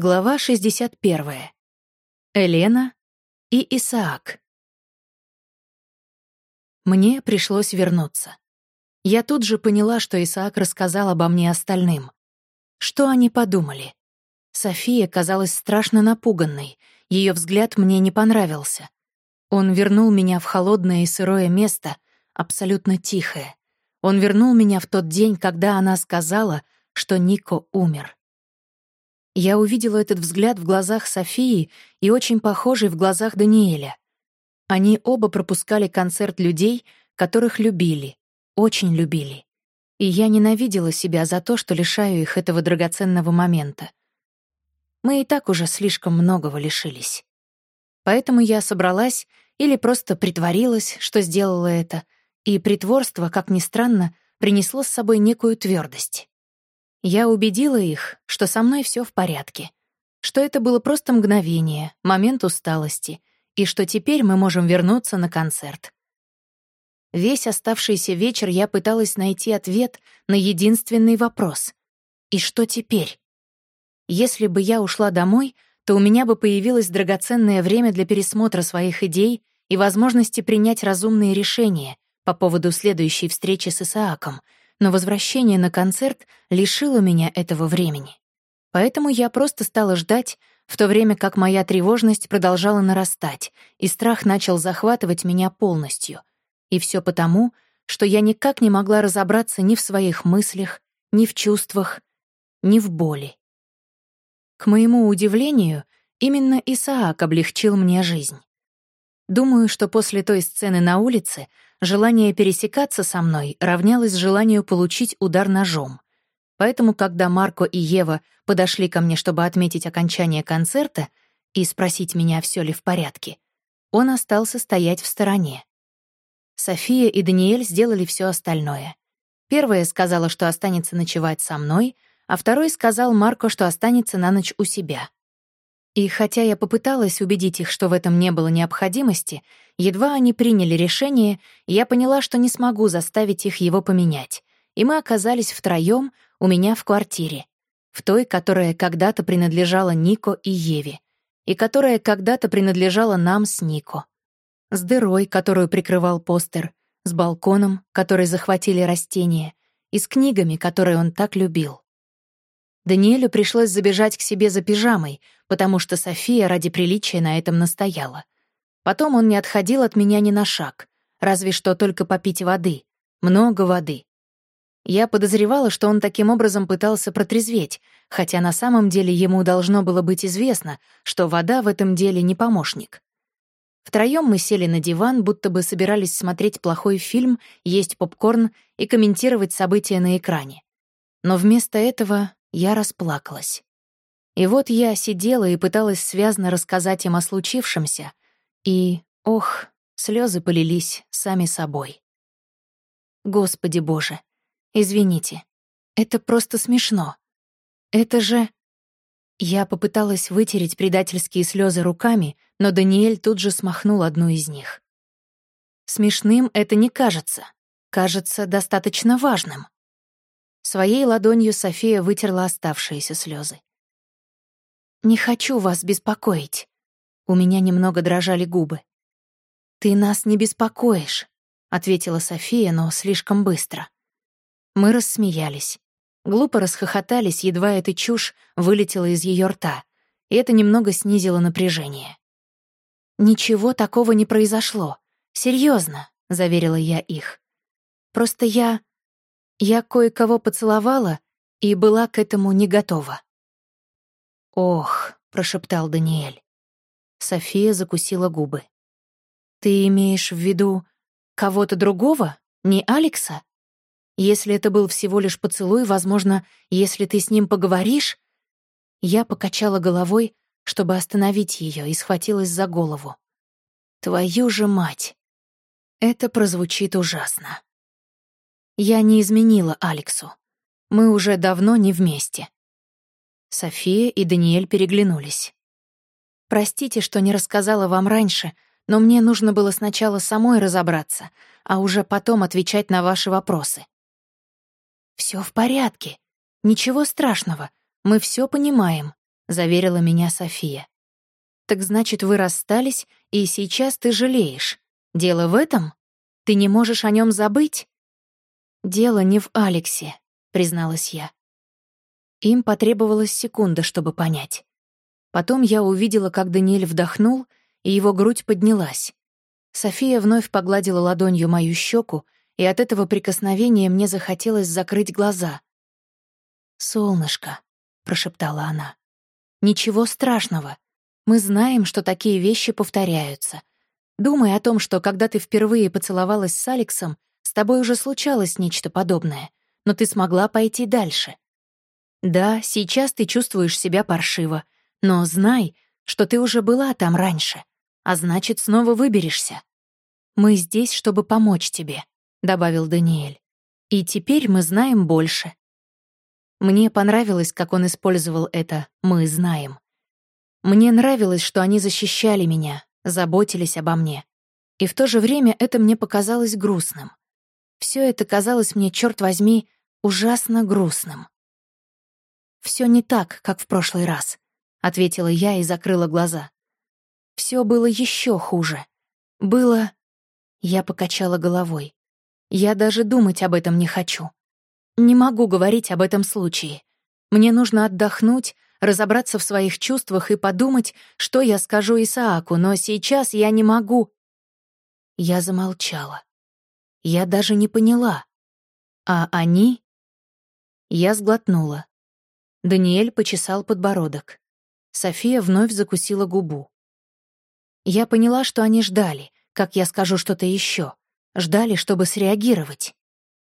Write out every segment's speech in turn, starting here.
Глава 61. Елена и Исаак. Мне пришлось вернуться. Я тут же поняла, что Исаак рассказал обо мне остальным. Что они подумали? София казалась страшно напуганной, ее взгляд мне не понравился. Он вернул меня в холодное и сырое место, абсолютно тихое. Он вернул меня в тот день, когда она сказала, что Нико умер. Я увидела этот взгляд в глазах Софии и очень похожий в глазах Даниэля. Они оба пропускали концерт людей, которых любили, очень любили. И я ненавидела себя за то, что лишаю их этого драгоценного момента. Мы и так уже слишком многого лишились. Поэтому я собралась или просто притворилась, что сделала это, и притворство, как ни странно, принесло с собой некую твердость. Я убедила их, что со мной все в порядке, что это было просто мгновение, момент усталости, и что теперь мы можем вернуться на концерт. Весь оставшийся вечер я пыталась найти ответ на единственный вопрос. И что теперь? Если бы я ушла домой, то у меня бы появилось драгоценное время для пересмотра своих идей и возможности принять разумные решения по поводу следующей встречи с Исааком — но возвращение на концерт лишило меня этого времени. Поэтому я просто стала ждать, в то время как моя тревожность продолжала нарастать, и страх начал захватывать меня полностью. И все потому, что я никак не могла разобраться ни в своих мыслях, ни в чувствах, ни в боли. К моему удивлению, именно Исаак облегчил мне жизнь. Думаю, что после той сцены на улице желание пересекаться со мной равнялось желанию получить удар ножом. Поэтому, когда Марко и Ева подошли ко мне, чтобы отметить окончание концерта и спросить меня, все ли в порядке, он остался стоять в стороне. София и Даниэль сделали все остальное. Первая сказала, что останется ночевать со мной, а второй сказал Марко, что останется на ночь у себя. И хотя я попыталась убедить их, что в этом не было необходимости, едва они приняли решение, я поняла, что не смогу заставить их его поменять. И мы оказались втроём у меня в квартире. В той, которая когда-то принадлежала Нико и Еве. И которая когда-то принадлежала нам с Нико. С дырой, которую прикрывал постер, с балконом, который захватили растения, и с книгами, которые он так любил. Даниэлю пришлось забежать к себе за пижамой, потому что София ради приличия на этом настояла. Потом он не отходил от меня ни на шаг, разве что только попить воды. Много воды. Я подозревала, что он таким образом пытался протрезветь, хотя на самом деле ему должно было быть известно, что вода в этом деле не помощник. Втроём мы сели на диван, будто бы собирались смотреть плохой фильм, есть попкорн и комментировать события на экране. Но вместо этого я расплакалась. И вот я сидела и пыталась связно рассказать им о случившемся, и, ох, слезы полились сами собой. Господи Боже, извините, это просто смешно. Это же... Я попыталась вытереть предательские слезы руками, но Даниэль тут же смахнул одну из них. Смешным это не кажется. Кажется достаточно важным. Своей ладонью София вытерла оставшиеся слезы. «Не хочу вас беспокоить». У меня немного дрожали губы. «Ты нас не беспокоишь», — ответила София, но слишком быстро. Мы рассмеялись. Глупо расхохотались, едва эта чушь вылетела из ее рта, и это немного снизило напряжение. «Ничего такого не произошло. Серьезно, заверила я их. «Просто я я кое-кого поцеловала и была к этому не готова. «Ох», — прошептал Даниэль. София закусила губы. «Ты имеешь в виду кого-то другого, не Алекса? Если это был всего лишь поцелуй, возможно, если ты с ним поговоришь...» Я покачала головой, чтобы остановить ее, и схватилась за голову. «Твою же мать!» Это прозвучит ужасно. Я не изменила Алексу. Мы уже давно не вместе. София и Даниэль переглянулись. «Простите, что не рассказала вам раньше, но мне нужно было сначала самой разобраться, а уже потом отвечать на ваши вопросы». Все в порядке. Ничего страшного. Мы все понимаем», — заверила меня София. «Так значит, вы расстались, и сейчас ты жалеешь. Дело в этом? Ты не можешь о нем забыть?» «Дело не в Алексе», — призналась я. Им потребовалась секунда, чтобы понять. Потом я увидела, как Даниэль вдохнул, и его грудь поднялась. София вновь погладила ладонью мою щеку, и от этого прикосновения мне захотелось закрыть глаза. «Солнышко», — прошептала она, — «ничего страшного. Мы знаем, что такие вещи повторяются. Думай о том, что когда ты впервые поцеловалась с Алексом, тобой уже случалось нечто подобное, но ты смогла пойти дальше. Да, сейчас ты чувствуешь себя паршиво, но знай, что ты уже была там раньше, а значит, снова выберешься. Мы здесь, чтобы помочь тебе», — добавил Даниэль. «И теперь мы знаем больше». Мне понравилось, как он использовал это «мы знаем». Мне нравилось, что они защищали меня, заботились обо мне. И в то же время это мне показалось грустным. Все это казалось мне, черт возьми, ужасно грустным. Все не так, как в прошлый раз», — ответила я и закрыла глаза. Все было еще хуже. Было... Я покачала головой. Я даже думать об этом не хочу. Не могу говорить об этом случае. Мне нужно отдохнуть, разобраться в своих чувствах и подумать, что я скажу Исааку, но сейчас я не могу. Я замолчала. Я даже не поняла. А они? Я сглотнула. Даниэль почесал подбородок. София вновь закусила губу. Я поняла, что они ждали, как я скажу что-то еще. Ждали, чтобы среагировать.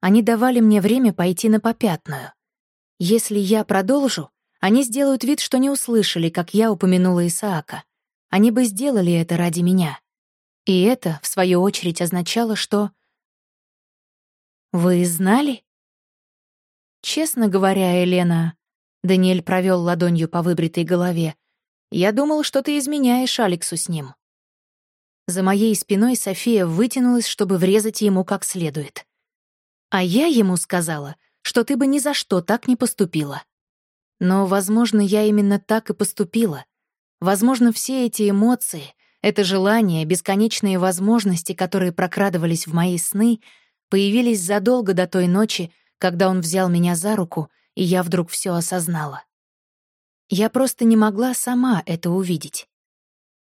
Они давали мне время пойти на попятную. Если я продолжу, они сделают вид, что не услышали, как я упомянула Исаака. Они бы сделали это ради меня. И это, в свою очередь, означало, что... «Вы знали?» Честно говоря, Елена, Даниэль провел ладонью по выбритой голове. «Я думал, что ты изменяешь Алексу с ним». За моей спиной София вытянулась, чтобы врезать ему как следует. А я ему сказала, что ты бы ни за что так не поступила. Но, возможно, я именно так и поступила. Возможно, все эти эмоции, это желание, бесконечные возможности, которые прокрадывались в мои сны, появились задолго до той ночи, когда он взял меня за руку — и я вдруг все осознала. Я просто не могла сама это увидеть.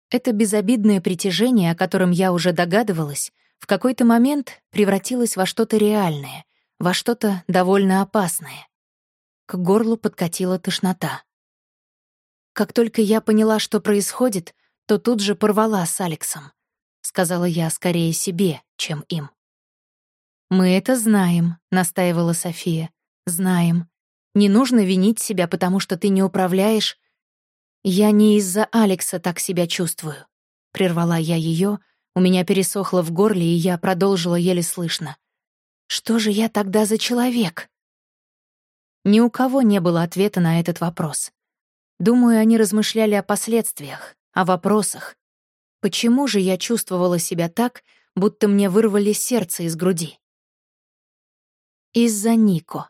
Это безобидное притяжение, о котором я уже догадывалась, в какой-то момент превратилось во что-то реальное, во что-то довольно опасное. К горлу подкатила тошнота. Как только я поняла, что происходит, то тут же порвала с Алексом. Сказала я скорее себе, чем им. «Мы это знаем», — настаивала София. «Знаем. Не нужно винить себя, потому что ты не управляешь. Я не из-за Алекса так себя чувствую. Прервала я ее, у меня пересохло в горле, и я продолжила еле слышно. Что же я тогда за человек? Ни у кого не было ответа на этот вопрос. Думаю, они размышляли о последствиях, о вопросах. Почему же я чувствовала себя так, будто мне вырвали сердце из груди? Из-за Нико.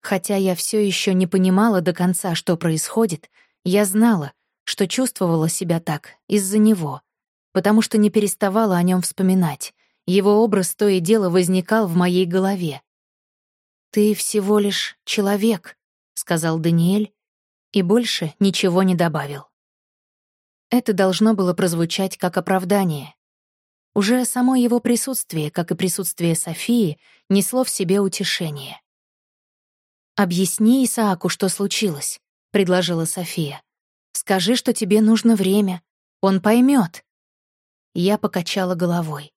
Хотя я все еще не понимала до конца, что происходит, я знала, что чувствовала себя так из-за него, потому что не переставала о нем вспоминать. Его образ то и дело возникал в моей голове. «Ты всего лишь человек», — сказал Даниэль, и больше ничего не добавил. Это должно было прозвучать как оправдание. Уже само его присутствие, как и присутствие Софии, несло в себе утешение. «Объясни Исааку, что случилось», — предложила София. «Скажи, что тебе нужно время. Он поймет. Я покачала головой.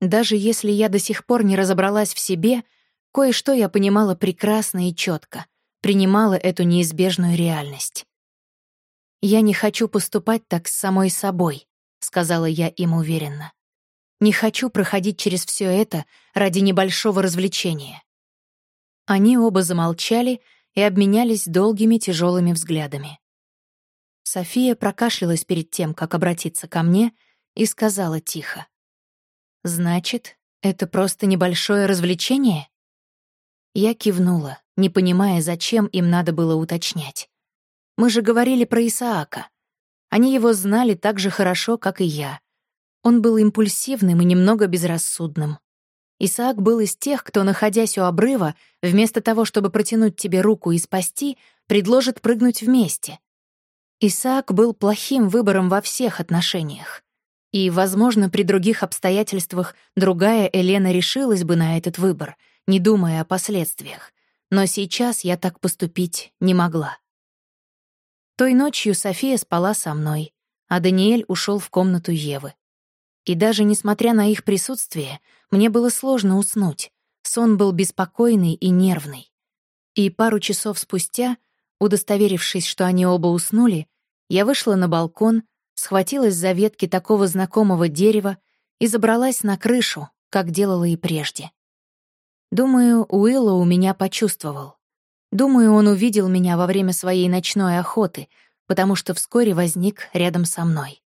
Даже если я до сих пор не разобралась в себе, кое-что я понимала прекрасно и четко, принимала эту неизбежную реальность. «Я не хочу поступать так с самой собой», — сказала я им уверенно. «Не хочу проходить через все это ради небольшого развлечения. Они оба замолчали и обменялись долгими тяжелыми взглядами. София прокашлялась перед тем, как обратиться ко мне, и сказала тихо. «Значит, это просто небольшое развлечение?» Я кивнула, не понимая, зачем им надо было уточнять. Мы же говорили про Исаака. Они его знали так же хорошо, как и я. Он был импульсивным и немного безрассудным. Исаак был из тех, кто, находясь у обрыва, вместо того, чтобы протянуть тебе руку и спасти, предложит прыгнуть вместе. Исаак был плохим выбором во всех отношениях. И, возможно, при других обстоятельствах другая Елена решилась бы на этот выбор, не думая о последствиях. Но сейчас я так поступить не могла. Той ночью София спала со мной, а Даниэль ушел в комнату Евы. И даже несмотря на их присутствие, мне было сложно уснуть. Сон был беспокойный и нервный. И пару часов спустя, удостоверившись, что они оба уснули, я вышла на балкон, схватилась за ветки такого знакомого дерева и забралась на крышу, как делала и прежде. Думаю, Уилла у меня почувствовал. Думаю, он увидел меня во время своей ночной охоты, потому что вскоре возник рядом со мной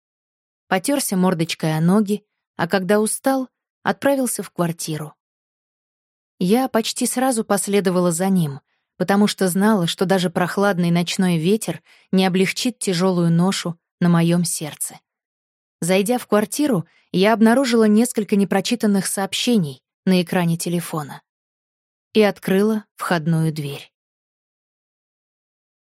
потерся мордочкой о ноги, а когда устал, отправился в квартиру. Я почти сразу последовала за ним, потому что знала, что даже прохладный ночной ветер не облегчит тяжелую ношу на моем сердце. Зайдя в квартиру, я обнаружила несколько непрочитанных сообщений на экране телефона и открыла входную дверь.